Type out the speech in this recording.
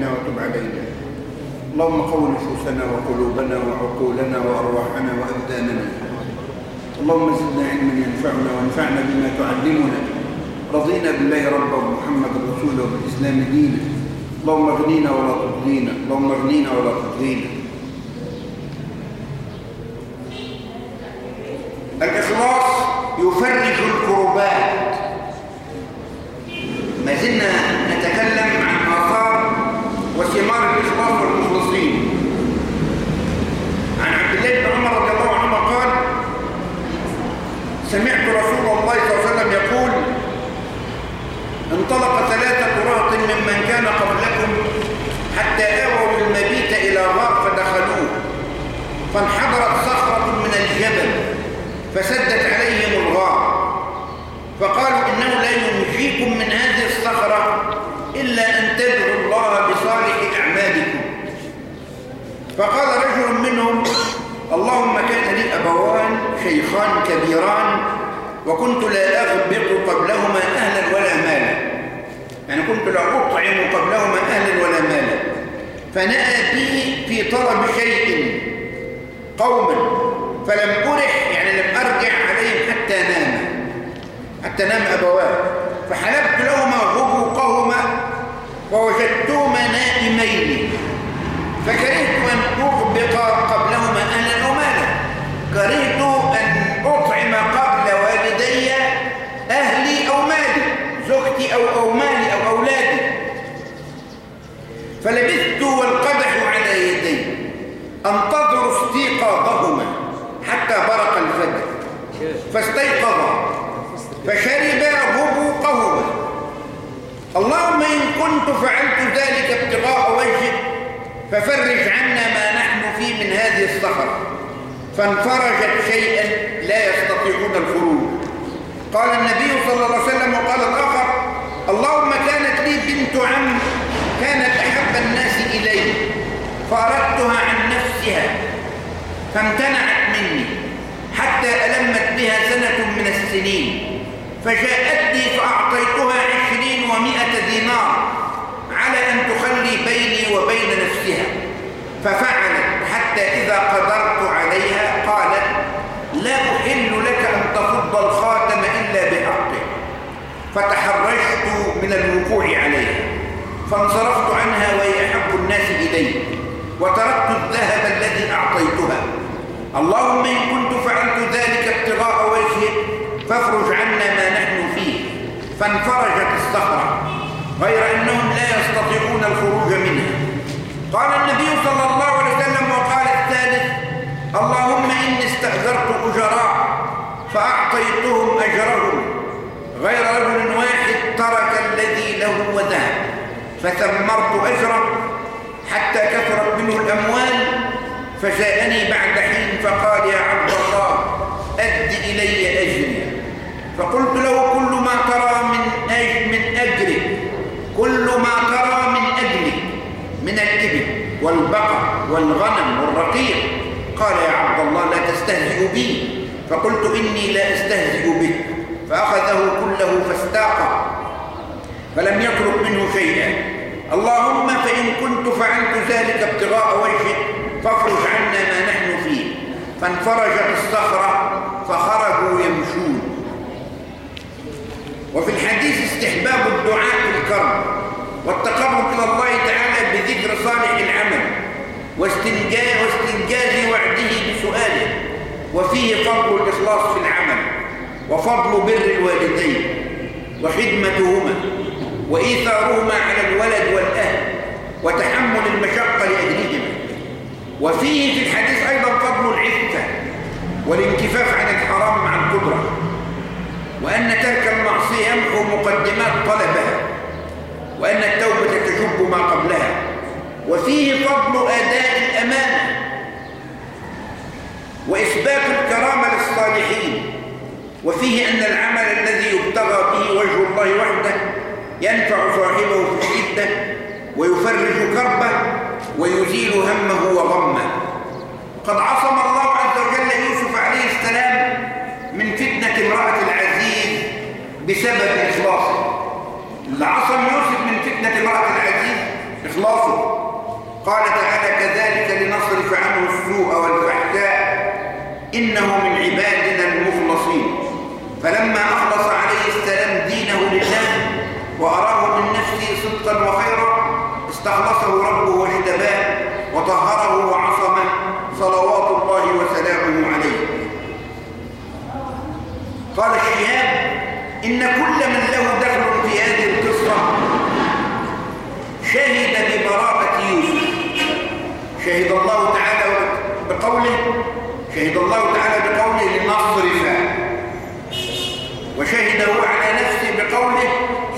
إلهنا وتب علينا. اللهم قو نفوسنا وقلوبنا وعقولنا وأرواحنا وأبداننا. اللهم زدنا علما ينفعنا وانفعنا بما تعلمنا. رضينا بالله ربا ومحمد رسوله وبالإسلام دينا. اللهم اغنينا ولا تضلينا اللهم اغنينا ولا تضلينا الإخلاص يفرج الكربات. ما زلنا وثمار الإخلاص والمخلصين. عن عبد الله بن عمر رضي الله عنهما قال سمعت رسول الله صلى الله عليه وسلم يقول انطلق ثلاثة رهط ممن كان قبلكم حتى آووا المبيت إلى غار فدخلوه فانحدرت صخرة من الجبل فسدت عليهم الغار فقالوا إنه لا ينجيكم من هذه الصخرة إلا أن تدعوا الله بصالح أعمالكم فقال رجل منهم اللهم كان لي أبوان شيخان كبيران وكنت لا أغبط قبلهما أهلا ولا مالا. يعني كنت لا أطعم قبلهما أهلا ولا مالا. فنأى بي في طلب شيء قوما فلم أرح يعني لم أرجع عليهم حتى نام. حتى نام أبواه. فحلبت لهما غبوقهما ووجدتهما نائمين. فكرهت أن أغبق قبلهما أهلا أو مالا كرهت أن أطعم قبل والدي أهلي أو مالي زوجتي أو, أو مالي أو أولادي. فلبثت والقدح على يدي أنتظر استيقاظهما حتى برق الفجر. فاستيقظا فشربا غبوقهما. اللهم إن كنت فعلت ذلك ابتغاء وجهك ففرج عنا ما نحن فيه من هذه الصخرة فانفرجت شيئا لا يستطيعون الخروج. قال النبي صلى الله عليه وسلم وقال الآخر اللهم كانت لي بنت عم كانت أحب الناس إلي فأردتها عن نفسها فامتنعت مني حتى ألمت بها سنة من السنين فجاءتني فأعطيتها عشرين ومائة دينار على أن تخلي بيني وبين نفسها. ففعلت إذا قدرت عليها قالت لا أحل لك أن تفض الخاتم إلا بحقه. فتحرجت من الوقوع عليها. فانصرفت عنها وهي أحب الناس إلي وتركت الذهب الذي أعطيتها. اللهم إن كنت فعلت ذلك ابتغاء وجهك فافرج عنا ما نحن فيه. فانفرجت اللهم إني استأجرت أجراء فأعطيتهم أجرهم غير رجل واحد ترك الذي له وذهب فثمرت أجره حتى كثرت منه الأموال فجاءني بعد حين فقال يا عبد الله أد إلي أجري. فقلت له كل ما ترى من أجر من أجرك كل ما ترى من أجلك من الإبل والبقر والغنم والرقيق. قال يا عبد الله لا تستهزئ بي. فقلت إني لا أستهزئ بك. فأخذه كله فاستاقه فلم يترك منه شيئا. اللهم فإن كنت فعلت ذلك ابتغاء وجهك فافرج عنا ما نحن فيه. فانفرجت الصخرة فخرجوا يمشون. وفي الحديث استحباب الدعاء بالكرم والتقرب إلى الله تعالى بذكر صالح العمل. واستنجاز, وعده بسؤاله. وفيه فضل الإخلاص في العمل وفضل بر الوالدين وخدمتهما وإيثارهما على الولد والأهل وتحمل المشقة لأهلهما. وفيه في الحديث أيضا فضل العفة والانكفاف عن الحرام مع القدرة وأن ترك المعصية يمحو مقدمات طلبها وأن وفيه فضل أداء الأمانة وإثبات الكرامة للصالحين. وفيه أن العمل الذي يبتغى به وجه الله وحده ينفع صاحبه في الشدة ويفرج كربه ويزيل همه وغمه. قد قال تعالى كذلك لنصرف عنه السوء والفحشاء إنه من عبادنا المخلصين. فلما أخلص عليه السلام دينه لله وأراه من نفسه صدقا وخيرا استخلصه ربه واجتباه وطهره وعصمه صلوات الله وسلامه عليه. قال الشهاب إن كل من له دخل في هذه القصة شهد يوسف شهد الله تعالى بقوله شهد الله تعالى بقوله لنصرف وشهده على نفسه بقوله